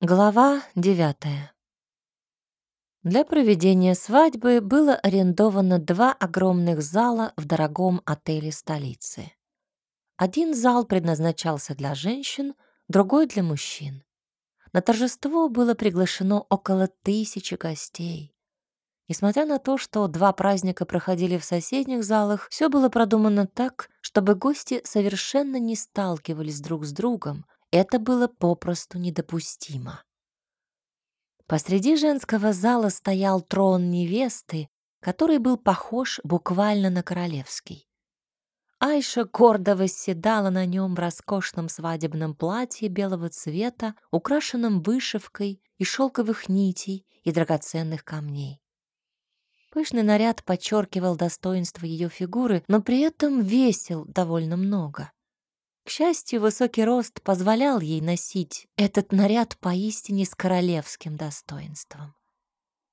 Глава девятая. Для проведения свадьбы было арендовано два огромных зала в дорогом отеле столицы. Один зал предназначался для женщин, другой — для мужчин. На торжество было приглашено около тысячи гостей. Несмотря на то, что два праздника проходили в соседних залах, все было продумано так, чтобы гости совершенно не сталкивались друг с другом, это было попросту недопустимо. Посреди женского зала стоял трон невесты, который был похож буквально на королевский. Айша гордо восседала на нем в роскошном свадебном платье белого цвета, украшенном вышивкой и шелковых нитей и драгоценных камней. Пышный наряд подчеркивал достоинство ее фигуры, но при этом весил довольно много. К счастью, высокий рост позволял ей носить этот наряд поистине с королевским достоинством.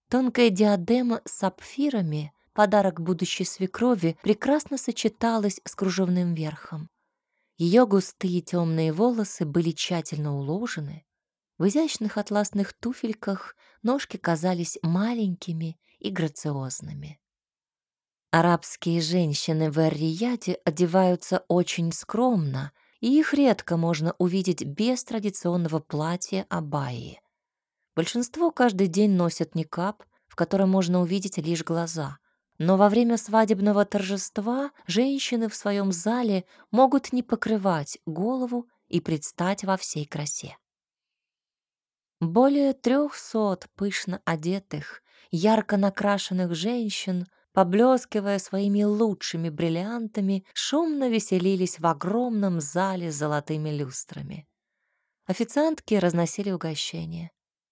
Тонкая диадема с сапфирами, подарок будущей свекрови, прекрасно сочеталась с кружевным верхом. Ее густые темные волосы были тщательно уложены. В изящных атласных туфельках ножки казались маленькими и грациозными. Арабские женщины в Эр-Рияде одеваются очень скромно — и их редко можно увидеть без традиционного платья абайи. Большинство каждый день носят никап, в котором можно увидеть лишь глаза. Но во время свадебного торжества женщины в своем зале могут не покрывать голову и предстать во всей красе. Более трехсот пышно одетых, ярко накрашенных женщин поблескивая своими лучшими бриллиантами, шумно веселились в огромном зале с золотыми люстрами. Официантки разносили угощения.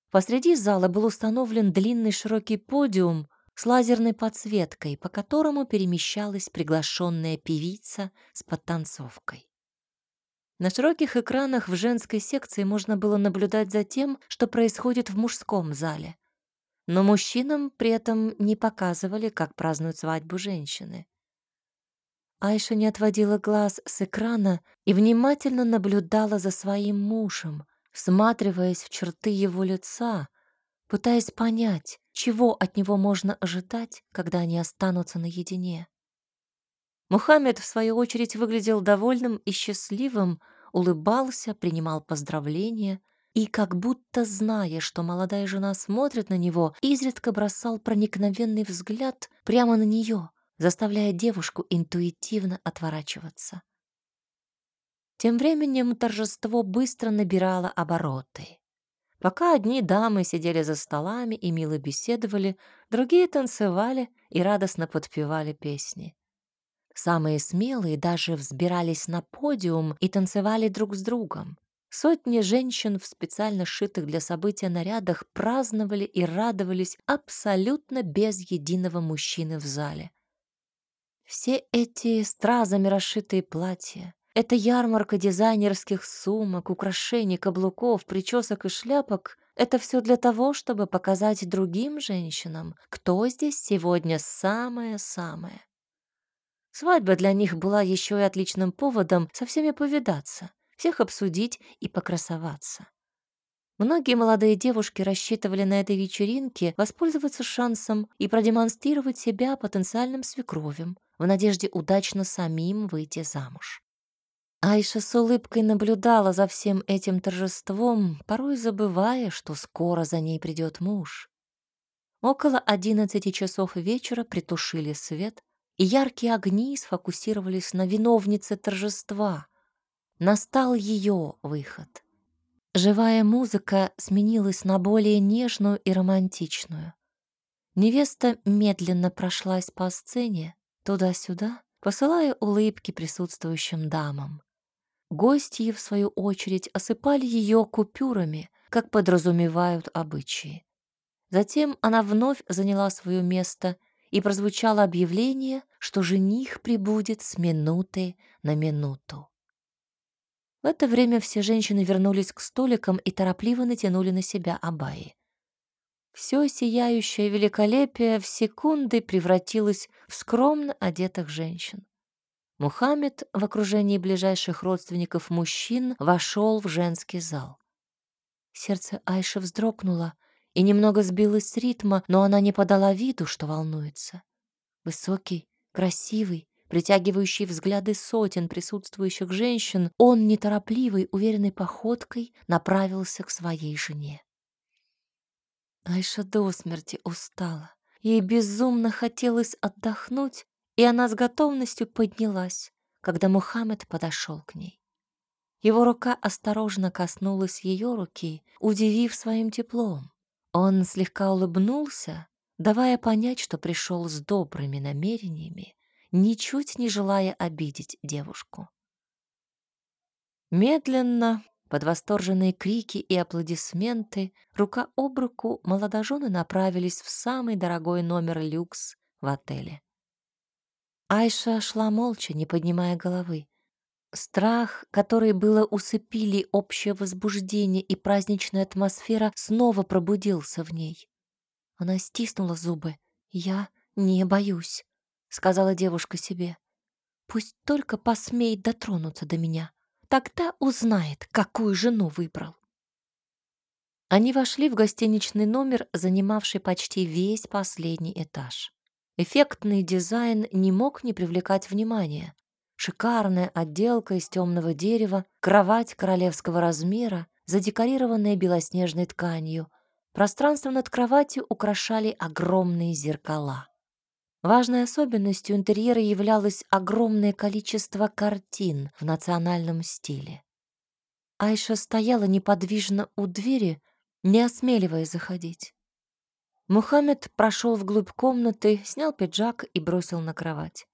Посреди зала был установлен длинный широкий подиум с лазерной подсветкой, по которому перемещалась приглашенная певица с подтанцовкой. На широких экранах в женской секции можно было наблюдать за тем, что происходит в мужском зале но мужчинам при этом не показывали, как празднуют свадьбу женщины. Айша не отводила глаз с экрана и внимательно наблюдала за своим мужем, всматриваясь в черты его лица, пытаясь понять, чего от него можно ожидать, когда они останутся наедине. Мухаммед, в свою очередь, выглядел довольным и счастливым, улыбался, принимал поздравления — и, как будто зная, что молодая жена смотрит на него, изредка бросал проникновенный взгляд прямо на нее, заставляя девушку интуитивно отворачиваться. Тем временем торжество быстро набирало обороты. Пока одни дамы сидели за столами и мило беседовали, другие танцевали и радостно подпевали песни. Самые смелые даже взбирались на подиум и танцевали друг с другом. Сотни женщин в специально сшитых для события нарядах праздновали и радовались абсолютно без единого мужчины в зале. Все эти стразами расшитые платья, эта ярмарка дизайнерских сумок, украшений, каблуков, причесок и шляпок — это все для того, чтобы показать другим женщинам, кто здесь сегодня самое-самое. Свадьба для них была еще и отличным поводом со всеми повидаться — всех обсудить и покрасоваться. Многие молодые девушки рассчитывали на этой вечеринке воспользоваться шансом и продемонстрировать себя потенциальным свекровям в надежде удачно самим выйти замуж. Айша с улыбкой наблюдала за всем этим торжеством, порой забывая, что скоро за ней придет муж. Около одиннадцати часов вечера притушили свет, и яркие огни сфокусировались на виновнице торжества, Настал ее выход. Живая музыка сменилась на более нежную и романтичную. Невеста медленно прошлась по сцене, туда-сюда, посылая улыбки присутствующим дамам. Гости, в свою очередь, осыпали ее купюрами, как подразумевают обычаи. Затем она вновь заняла свое место, и прозвучало объявление, что жених прибудет с минуты на минуту. В это время все женщины вернулись к столикам и торопливо натянули на себя абаи. Все сияющее великолепие в секунды превратилось в скромно одетых женщин. Мухаммед в окружении ближайших родственников мужчин вошел в женский зал. Сердце Айши вздрогнуло и немного сбилось с ритма, но она не подала виду, что волнуется. Высокий, красивый, притягивающий взгляды сотен присутствующих женщин, он неторопливой, уверенной походкой направился к своей жене. Айша до смерти устала. Ей безумно хотелось отдохнуть, и она с готовностью поднялась, когда Мухаммед подошел к ней. Его рука осторожно коснулась ее руки, удивив своим теплом. Он слегка улыбнулся, давая понять, что пришел с добрыми намерениями, ничуть не желая обидеть девушку. Медленно, под восторженные крики и аплодисменты, рука об руку молодожены направились в самый дорогой номер люкс в отеле. Айша шла молча, не поднимая головы. Страх, который было усыпили общее возбуждение и праздничная атмосфера, снова пробудился в ней. Она стиснула зубы. «Я не боюсь», — сказала девушка себе. «Пусть только посмеет дотронуться до меня. Тогда узнает, какую жену выбрал». Они вошли в гостиничный номер, занимавший почти весь последний этаж. Эффектный дизайн не мог не привлекать внимания. Шикарная отделка из темного дерева, кровать королевского размера, задекорированная белоснежной тканью. Пространство над кроватью украшали огромные зеркала. Важной особенностью интерьера являлось огромное количество картин в национальном стиле. Айша стояла неподвижно у двери, не осмеливаясь заходить. Мухаммед прошел вглубь комнаты, снял пиджак и бросил на кровать.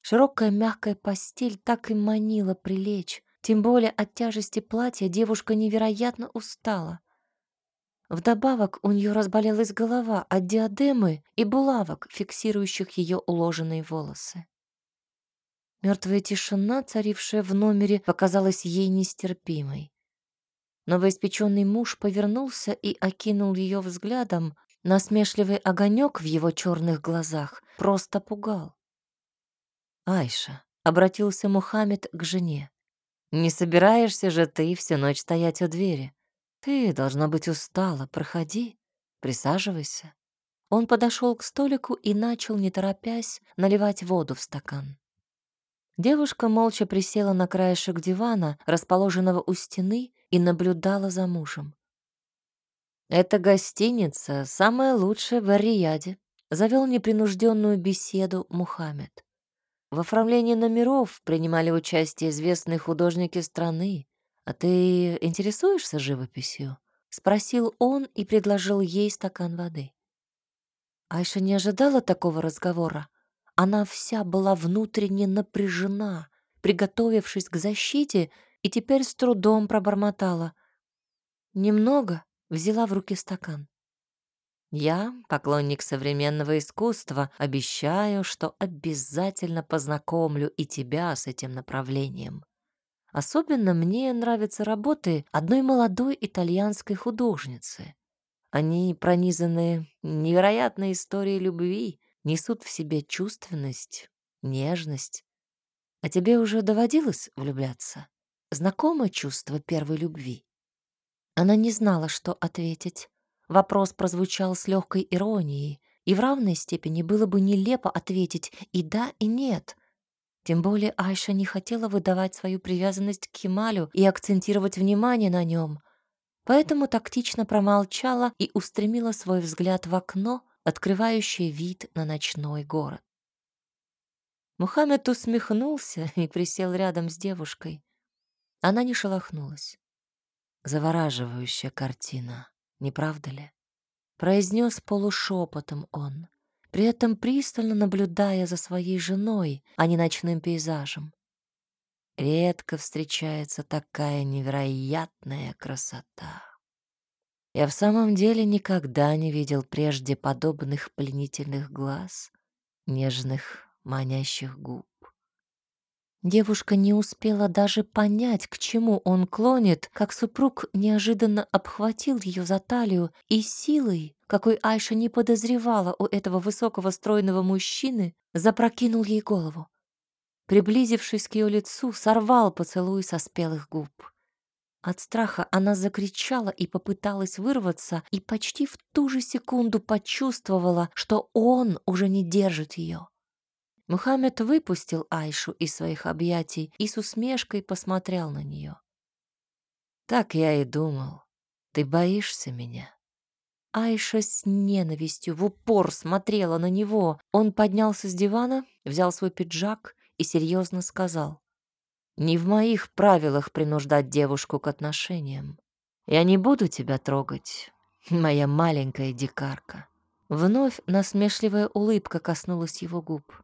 Широкая мягкая постель так и манила прилечь, тем более от тяжести платья девушка невероятно устала. Вдобавок у нее разболелась голова от диадемы и булавок, фиксирующих ее уложенные волосы. Мертвая тишина, царившая в номере, показалась ей нестерпимой. Новоиспеченный муж повернулся и окинул ее взглядом. Насмешливый огонек в его черных глазах просто пугал. «Айша», — обратился Мухаммед к жене, «не собираешься же ты всю ночь стоять у двери? Ты, должна быть, устала. Проходи, присаживайся». Он подошел к столику и начал, не торопясь, наливать воду в стакан. Девушка молча присела на краешек дивана, расположенного у стены, и наблюдала за мужем. «Эта гостиница самая лучшая в Арияде», — завел непринужденную беседу Мухаммед. В оформлении номеров принимали участие известные художники страны. А ты интересуешься живописью? Спросил он и предложил ей стакан воды. Айша не ожидала такого разговора. Она вся была внутренне напряжена, приготовившись к защите, и теперь с трудом пробормотала. Немного взяла в руки стакан. Я, поклонник современного искусства, обещаю, что обязательно познакомлю и тебя с этим направлением. Особенно мне нравятся работы одной молодой итальянской художницы. Они пронизаны невероятной историей любви, несут в себе чувственность, нежность. А тебе уже доводилось влюбляться? Знакомо чувство первой любви? Она не знала, что ответить. Вопрос прозвучал с легкой иронией, и в равной степени было бы нелепо ответить и да, и нет. Тем более Айша не хотела выдавать свою привязанность к Кемалю и акцентировать внимание на нем, поэтому тактично промолчала и устремила свой взгляд в окно, открывающее вид на ночной город. Мухаммед усмехнулся и присел рядом с девушкой. Она не шелохнулась. Завораживающая картина не правда ли? Произнес полушепотом он, при этом пристально наблюдая за своей женой, а не ночным пейзажем. Редко встречается такая невероятная красота. Я в самом деле никогда не видел прежде подобных пленительных глаз, нежных, манящих губ. Девушка не успела даже понять, к чему он клонит, как супруг неожиданно обхватил ее за талию и силой, какой Айша не подозревала у этого высокого стройного мужчины, запрокинул ей голову. Приблизившись к ее лицу, сорвал поцелуй со спелых губ. От страха она закричала и попыталась вырваться, и почти в ту же секунду почувствовала, что он уже не держит ее. Мухаммед выпустил Айшу из своих объятий и с усмешкой посмотрел на нее. «Так я и думал. Ты боишься меня?» Айша с ненавистью в упор смотрела на него. Он поднялся с дивана, взял свой пиджак и серьезно сказал. Не в моих правилах принуждать девушку к отношениям. Я не буду тебя трогать, моя маленькая дикарка. Вновь насмешливая улыбка коснулась его губ.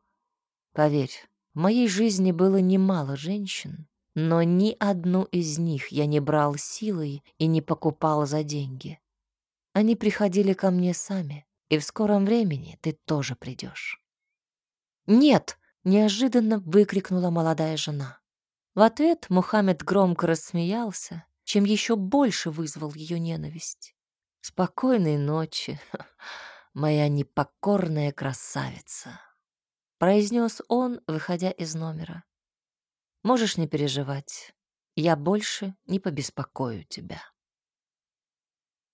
Поверь, в моей жизни было немало женщин, но ни одну из них я не брал силой и не покупал за деньги. Они приходили ко мне сами, и в скором времени ты тоже придешь. «Нет!» — неожиданно выкрикнула молодая жена. В ответ Мухаммед громко рассмеялся, чем еще больше вызвал ее ненависть. «Спокойной ночи, моя непокорная красавица», — произнес он, выходя из номера. «Можешь не переживать, я больше не побеспокою тебя».